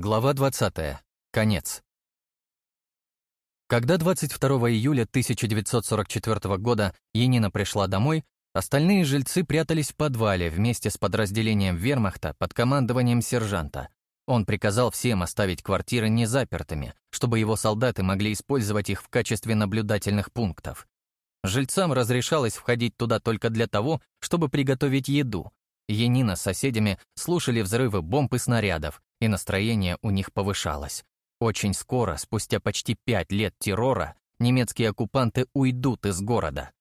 Глава 20. Конец. Когда 22 июля 1944 года Янина пришла домой, остальные жильцы прятались в подвале вместе с подразделением вермахта под командованием сержанта. Он приказал всем оставить квартиры незапертыми, чтобы его солдаты могли использовать их в качестве наблюдательных пунктов. Жильцам разрешалось входить туда только для того, чтобы приготовить еду. Янина с соседями слушали взрывы бомб и снарядов, и настроение у них повышалось. Очень скоро, спустя почти пять лет террора, немецкие оккупанты уйдут из города.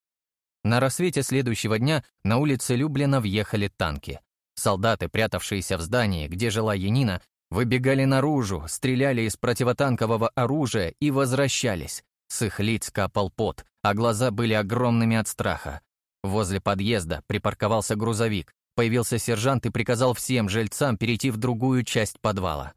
На рассвете следующего дня на улице Люблина въехали танки. Солдаты, прятавшиеся в здании, где жила Янина, выбегали наружу, стреляли из противотанкового оружия и возвращались. С их лиц капал пот, а глаза были огромными от страха. Возле подъезда припарковался грузовик, Появился сержант и приказал всем жильцам перейти в другую часть подвала.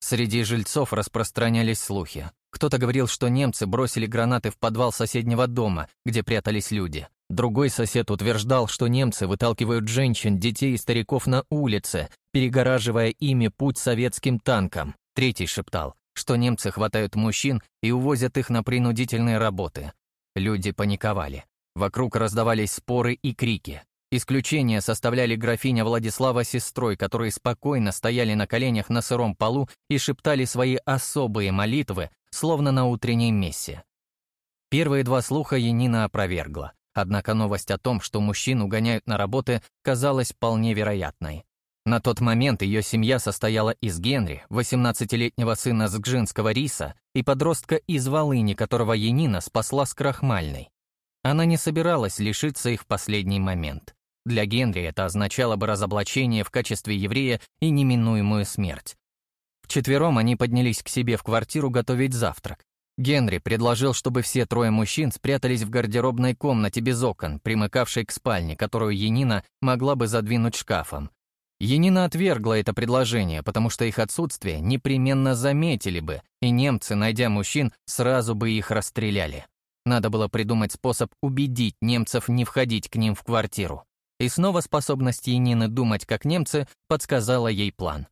Среди жильцов распространялись слухи. Кто-то говорил, что немцы бросили гранаты в подвал соседнего дома, где прятались люди. Другой сосед утверждал, что немцы выталкивают женщин, детей и стариков на улице, перегораживая ими путь советским танкам. Третий шептал, что немцы хватают мужчин и увозят их на принудительные работы. Люди паниковали. Вокруг раздавались споры и крики. Исключение составляли графиня Владислава с сестрой, которые спокойно стояли на коленях на сыром полу и шептали свои особые молитвы, словно на утренней мессе. Первые два слуха Янина опровергла, однако новость о том, что мужчин угоняют на работы, казалась вполне вероятной. На тот момент ее семья состояла из Генри, 18-летнего сына Сгжинского риса, и подростка из Волыни, которого Янина спасла с крахмальной. Она не собиралась лишиться их в последний момент. Для Генри это означало бы разоблачение в качестве еврея и неминуемую смерть. Вчетвером они поднялись к себе в квартиру готовить завтрак. Генри предложил, чтобы все трое мужчин спрятались в гардеробной комнате без окон, примыкавшей к спальне, которую Янина могла бы задвинуть шкафом. Янина отвергла это предложение, потому что их отсутствие непременно заметили бы, и немцы, найдя мужчин, сразу бы их расстреляли. Надо было придумать способ убедить немцев не входить к ним в квартиру. И снова способность Янины думать как немцы подсказала ей план.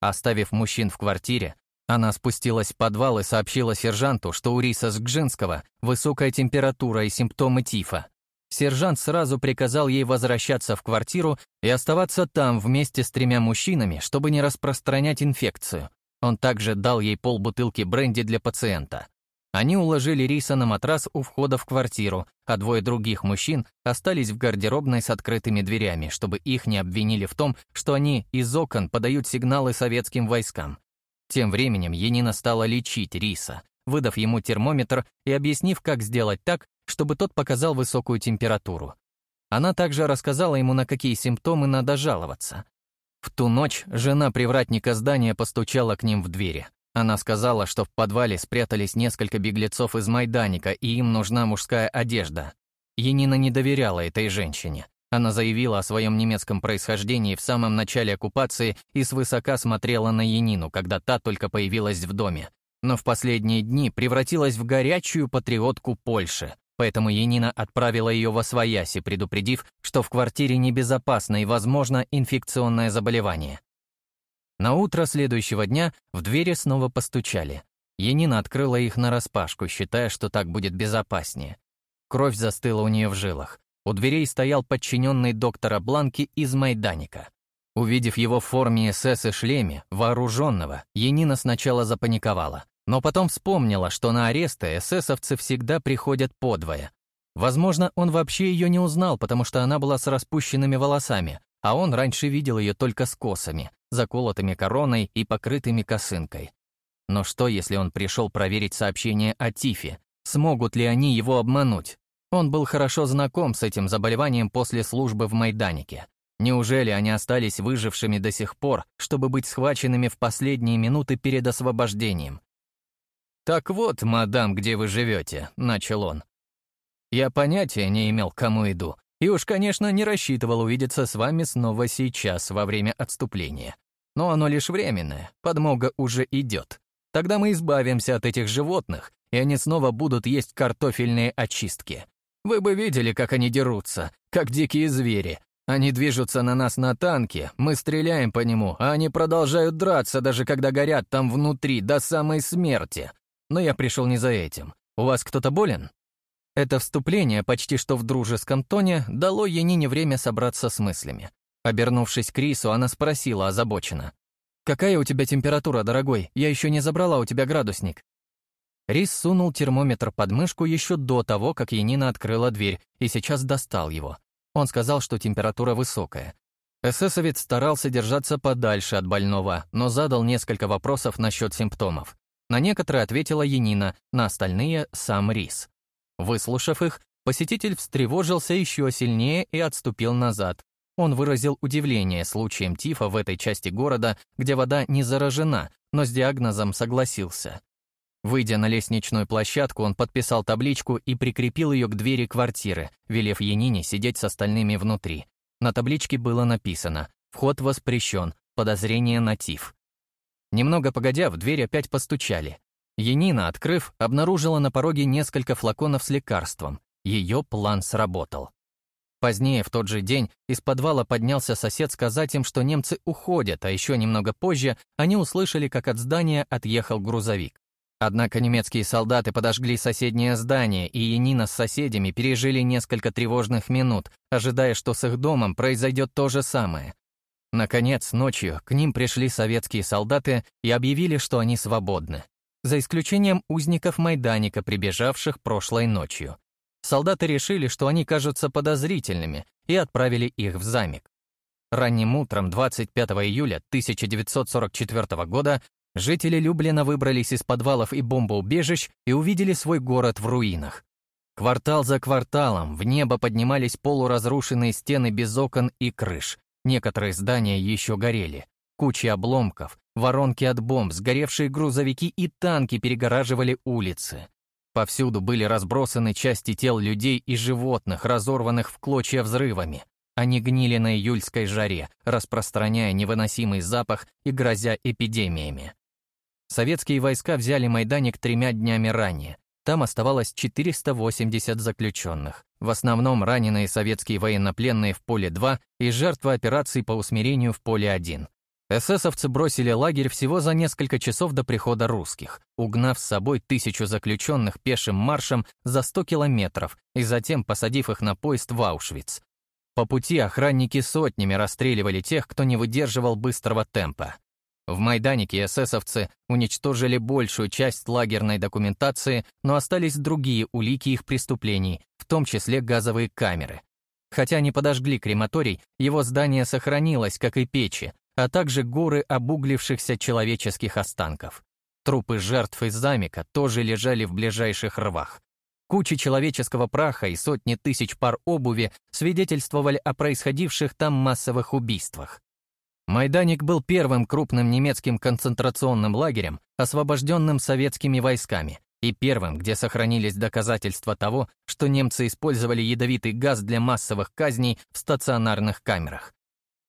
Оставив мужчин в квартире, она спустилась в подвал и сообщила сержанту, что у Риса Сгжинского высокая температура и симптомы тифа. Сержант сразу приказал ей возвращаться в квартиру и оставаться там вместе с тремя мужчинами, чтобы не распространять инфекцию. Он также дал ей полбутылки бренди для пациента. Они уложили Риса на матрас у входа в квартиру, а двое других мужчин остались в гардеробной с открытыми дверями, чтобы их не обвинили в том, что они из окон подают сигналы советским войскам. Тем временем Енина стала лечить Риса, выдав ему термометр и объяснив, как сделать так, чтобы тот показал высокую температуру. Она также рассказала ему, на какие симптомы надо жаловаться. В ту ночь жена привратника здания постучала к ним в двери. Она сказала, что в подвале спрятались несколько беглецов из Майданика, и им нужна мужская одежда. Енина не доверяла этой женщине. Она заявила о своем немецком происхождении в самом начале оккупации и свысока смотрела на Енину, когда та только появилась в доме. Но в последние дни превратилась в горячую патриотку Польши. Поэтому Енина отправила ее во свояси, предупредив, что в квартире небезопасно и, возможно, инфекционное заболевание. На утро следующего дня в двери снова постучали. Янина открыла их нараспашку, считая, что так будет безопаснее. Кровь застыла у нее в жилах. У дверей стоял подчиненный доктора Бланки из Майданика. Увидев его в форме СС и шлеме, вооруженного, Янина сначала запаниковала, но потом вспомнила, что на аресты эсэсовцы всегда приходят подвое. Возможно, он вообще ее не узнал, потому что она была с распущенными волосами, а он раньше видел ее только с косами, заколотыми короной и покрытыми косынкой. Но что, если он пришел проверить сообщение о Тифе? Смогут ли они его обмануть? Он был хорошо знаком с этим заболеванием после службы в Майданике. Неужели они остались выжившими до сих пор, чтобы быть схваченными в последние минуты перед освобождением? «Так вот, мадам, где вы живете», — начал он. Я понятия не имел, кому иду, и уж, конечно, не рассчитывал увидеться с вами снова сейчас, во время отступления. Но оно лишь временное, подмога уже идет. Тогда мы избавимся от этих животных, и они снова будут есть картофельные очистки. Вы бы видели, как они дерутся, как дикие звери. Они движутся на нас на танке, мы стреляем по нему, а они продолжают драться, даже когда горят там внутри, до самой смерти. Но я пришел не за этим. У вас кто-то болен?» Это вступление, почти что в дружеском тоне, дало Янине время собраться с мыслями. Обернувшись к Рису, она спросила озабоченно. «Какая у тебя температура, дорогой? Я еще не забрала у тебя градусник». Рис сунул термометр под мышку еще до того, как Янина открыла дверь, и сейчас достал его. Он сказал, что температура высокая. Эсэсовец старался держаться подальше от больного, но задал несколько вопросов насчет симптомов. На некоторые ответила Янина, на остальные — сам Рис. Выслушав их, посетитель встревожился еще сильнее и отступил назад. Он выразил удивление случаем тифа в этой части города, где вода не заражена, но с диагнозом согласился. Выйдя на лестничную площадку, он подписал табличку и прикрепил ее к двери квартиры, велев Янине сидеть с остальными внутри. На табличке было написано «Вход воспрещен, подозрение на тиф». Немного погодя, в дверь опять постучали. Янина, открыв, обнаружила на пороге несколько флаконов с лекарством. Ее план сработал. Позднее, в тот же день, из подвала поднялся сосед сказать им, что немцы уходят, а еще немного позже они услышали, как от здания отъехал грузовик. Однако немецкие солдаты подожгли соседнее здание, и Янина с соседями пережили несколько тревожных минут, ожидая, что с их домом произойдет то же самое. Наконец, ночью к ним пришли советские солдаты и объявили, что они свободны. За исключением узников Майданика, прибежавших прошлой ночью. Солдаты решили, что они кажутся подозрительными, и отправили их в замок. Ранним утром 25 июля 1944 года Жители Люблина выбрались из подвалов и бомбоубежищ и увидели свой город в руинах. Квартал за кварталом в небо поднимались полуразрушенные стены без окон и крыш. Некоторые здания еще горели. Кучи обломков, воронки от бомб, сгоревшие грузовики и танки перегораживали улицы. Повсюду были разбросаны части тел людей и животных, разорванных в клочья взрывами. Они гнили на июльской жаре, распространяя невыносимый запах и грозя эпидемиями. Советские войска взяли Майданик тремя днями ранее. Там оставалось 480 заключенных. В основном раненые советские военнопленные в поле 2 и жертвы операций по усмирению в поле 1. Эсэсовцы бросили лагерь всего за несколько часов до прихода русских, угнав с собой тысячу заключенных пешим маршем за 100 километров и затем посадив их на поезд в Аушвиц. По пути охранники сотнями расстреливали тех, кто не выдерживал быстрого темпа. В Майданике эсэсовцы уничтожили большую часть лагерной документации, но остались другие улики их преступлений, в том числе газовые камеры. Хотя не подожгли крематорий, его здание сохранилось, как и печи, а также горы обуглившихся человеческих останков. Трупы жертв из замика тоже лежали в ближайших рвах. Кучи человеческого праха и сотни тысяч пар обуви свидетельствовали о происходивших там массовых убийствах. Майданик был первым крупным немецким концентрационным лагерем, освобожденным советскими войсками, и первым, где сохранились доказательства того, что немцы использовали ядовитый газ для массовых казней в стационарных камерах.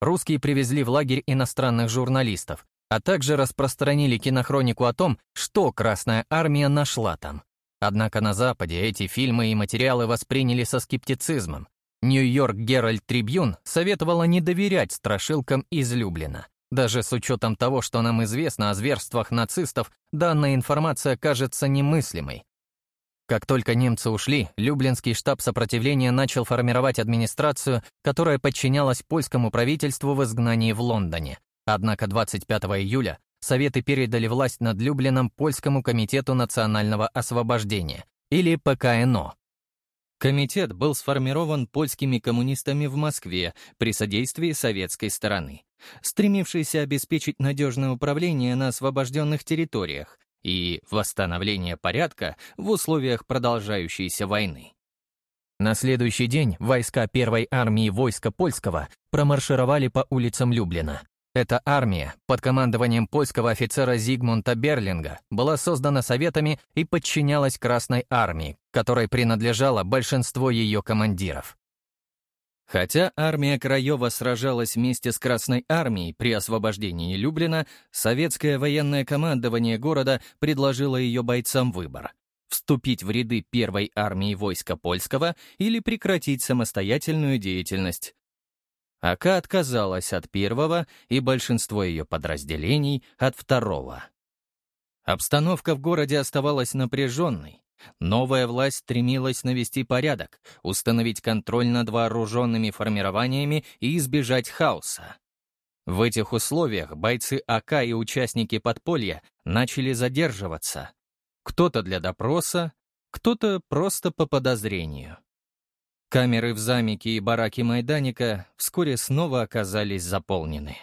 Русские привезли в лагерь иностранных журналистов, а также распространили кинохронику о том, что Красная Армия нашла там. Однако на Западе эти фильмы и материалы восприняли со скептицизмом, Нью-Йорк Геральт Трибьюн советовала не доверять страшилкам из Люблина. Даже с учетом того, что нам известно о зверствах нацистов, данная информация кажется немыслимой. Как только немцы ушли, Люблинский штаб сопротивления начал формировать администрацию, которая подчинялась польскому правительству в изгнании в Лондоне. Однако 25 июля Советы передали власть над Люблином Польскому комитету национального освобождения, или ПКНО, Комитет был сформирован польскими коммунистами в Москве при содействии советской стороны, стремившийся обеспечить надежное управление на освобожденных территориях и восстановление порядка в условиях продолжающейся войны. На следующий день войска первой армии войска польского промаршировали по улицам Люблина. Эта армия под командованием польского офицера Зигмунта Берлинга была создана советами и подчинялась Красной армии, которой принадлежало большинство ее командиров. Хотя армия Краева сражалась вместе с Красной армией при освобождении Люблина, советское военное командование города предложило ее бойцам выбор — вступить в ряды первой армии войска польского или прекратить самостоятельную деятельность. АК отказалась от первого и большинство ее подразделений от второго. Обстановка в городе оставалась напряженной. Новая власть стремилась навести порядок, установить контроль над вооруженными формированиями и избежать хаоса. В этих условиях бойцы АК и участники подполья начали задерживаться. Кто-то для допроса, кто-то просто по подозрению. Камеры в замке и бараке Майданика вскоре снова оказались заполнены.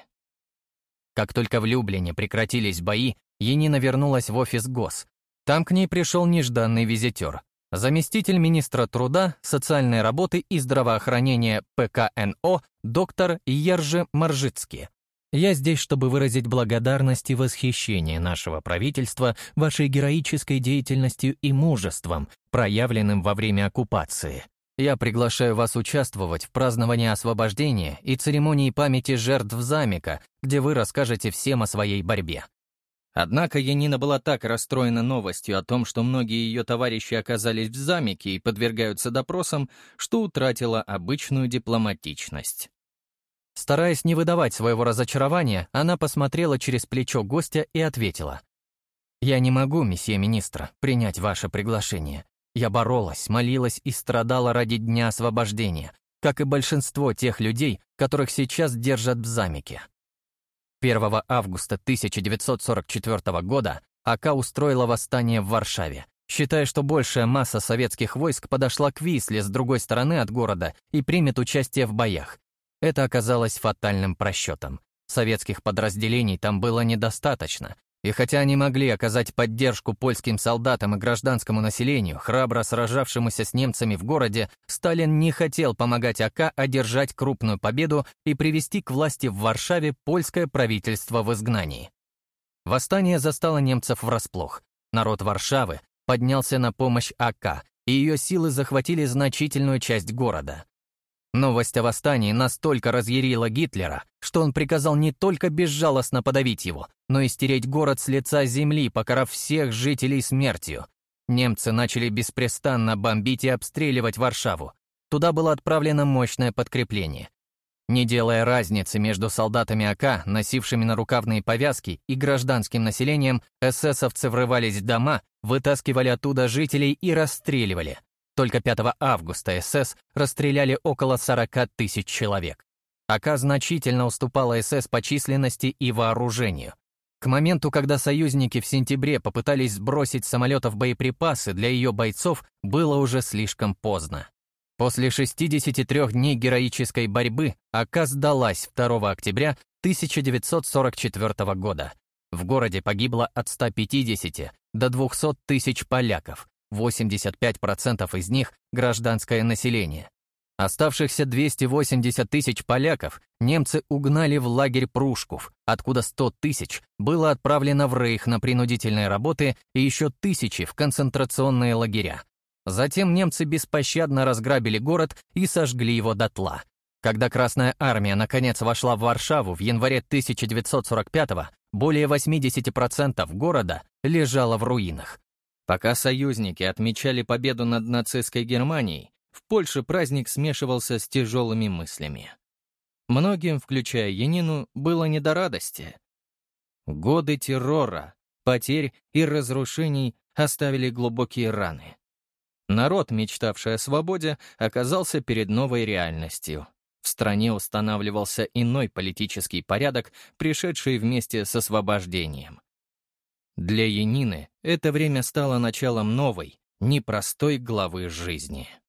Как только в Люблине прекратились бои, Енина вернулась в офис ГОС. Там к ней пришел нежданный визитер. Заместитель министра труда, социальной работы и здравоохранения ПКНО доктор Ержи Маржицкий. Я здесь, чтобы выразить благодарность и восхищение нашего правительства вашей героической деятельностью и мужеством, проявленным во время оккупации. Я приглашаю вас участвовать в праздновании освобождения и церемонии памяти жертв Замика, где вы расскажете всем о своей борьбе. Однако Янина была так расстроена новостью о том, что многие ее товарищи оказались в Замике и подвергаются допросам, что утратила обычную дипломатичность. Стараясь не выдавать своего разочарования, она посмотрела через плечо гостя и ответила. «Я не могу, месье министра, принять ваше приглашение. Я боролась, молилась и страдала ради дня освобождения, как и большинство тех людей, которых сейчас держат в замке». 1 августа 1944 года АК устроила восстание в Варшаве, считая, что большая масса советских войск подошла к Висле с другой стороны от города и примет участие в боях, это оказалось фатальным просчетом. Советских подразделений там было недостаточно, и хотя они могли оказать поддержку польским солдатам и гражданскому населению, храбро сражавшемуся с немцами в городе, Сталин не хотел помогать АК одержать крупную победу и привести к власти в Варшаве польское правительство в изгнании. Восстание застало немцев врасплох. Народ Варшавы поднялся на помощь АК, и ее силы захватили значительную часть города. Новость о восстании настолько разъярила Гитлера, что он приказал не только безжалостно подавить его, но и стереть город с лица земли, покарав всех жителей смертью. Немцы начали беспрестанно бомбить и обстреливать Варшаву. Туда было отправлено мощное подкрепление. Не делая разницы между солдатами АК, носившими нарукавные повязки, и гражданским населением, эсэсовцы врывались в дома, вытаскивали оттуда жителей и расстреливали. Только 5 августа СС расстреляли около 40 тысяч человек. АК значительно уступала СС по численности и вооружению. К моменту, когда союзники в сентябре попытались сбросить самолетов боеприпасы для ее бойцов, было уже слишком поздно. После 63 дней героической борьбы АК сдалась 2 октября 1944 года. В городе погибло от 150 до 200 тысяч поляков, 85% из них — гражданское население. Оставшихся 280 тысяч поляков немцы угнали в лагерь Прушков, откуда 100 тысяч было отправлено в Рейх на принудительные работы и еще тысячи в концентрационные лагеря. Затем немцы беспощадно разграбили город и сожгли его дотла. Когда Красная Армия наконец вошла в Варшаву в январе 1945-го, более 80% города лежало в руинах. Пока союзники отмечали победу над нацистской Германией, в Польше праздник смешивался с тяжелыми мыслями. Многим, включая Янину, было не до радости. Годы террора, потерь и разрушений оставили глубокие раны. Народ, мечтавший о свободе, оказался перед новой реальностью. В стране устанавливался иной политический порядок, пришедший вместе с освобождением. Для Янины это время стало началом новой, непростой главы жизни.